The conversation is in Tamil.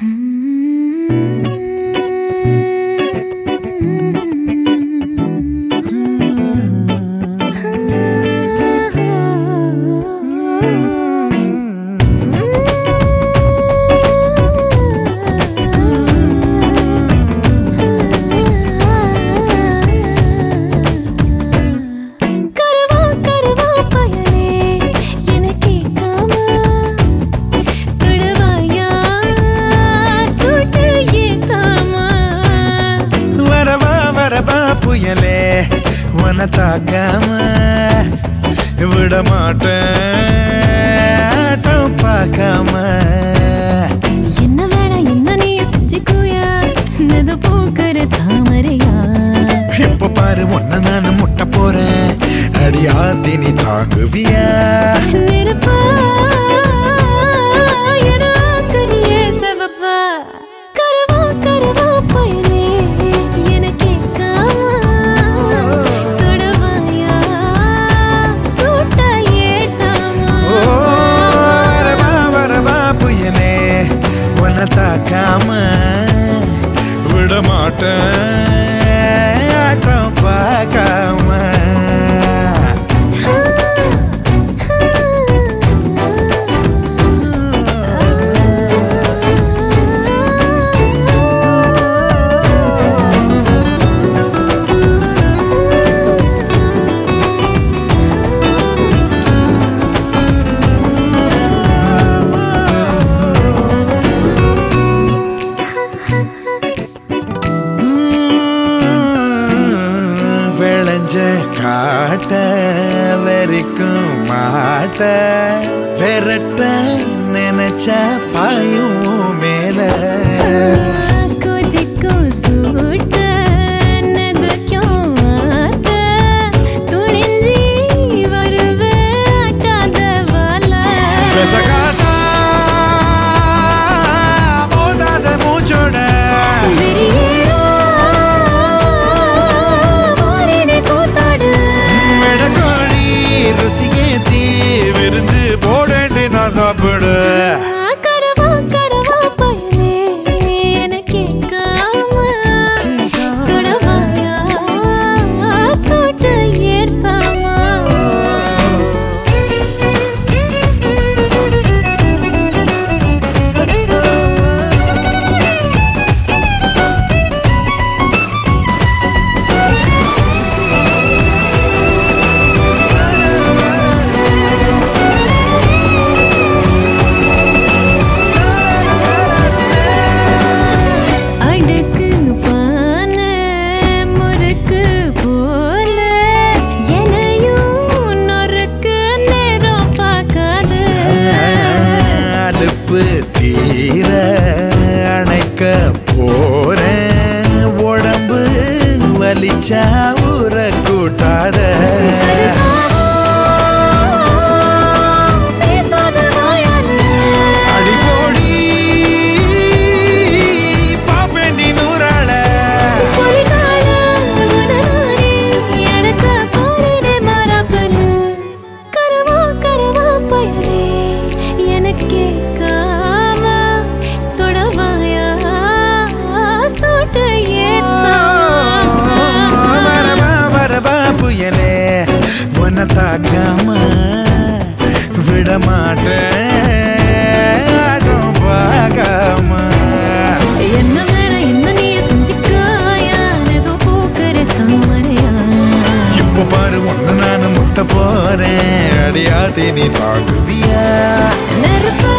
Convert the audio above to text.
Mm-hmm. உன தாக்காம விட மாட்டேன் பார்க்காம. என்ன வேணா என்ன நீ செஞ்சுக்கோயா? நது பூக்கிற தாமரையா? எப்ப பாரு ஒன்ன நான் முட்ட போறேன். அடியாத்தி நீ தாங்குவியா? தாக்காம விடமாட்டேன். விளைஞ்ச காட்ட வெறிக்கும் மாட்ட. விரட்ட நினைச்ச பாயும் மேல. கொதிக்கும் சூட்ட நெதுக்கும் ஆத்த சாப்பிடு போறேன் உடம்பு வலிச்சா ஊற கூட்டாத இப்ப பாரு ஒண்ணு நானும் முட்ட போறேன். அடியாத்தி நீ தாக்குவியா நெருப்பா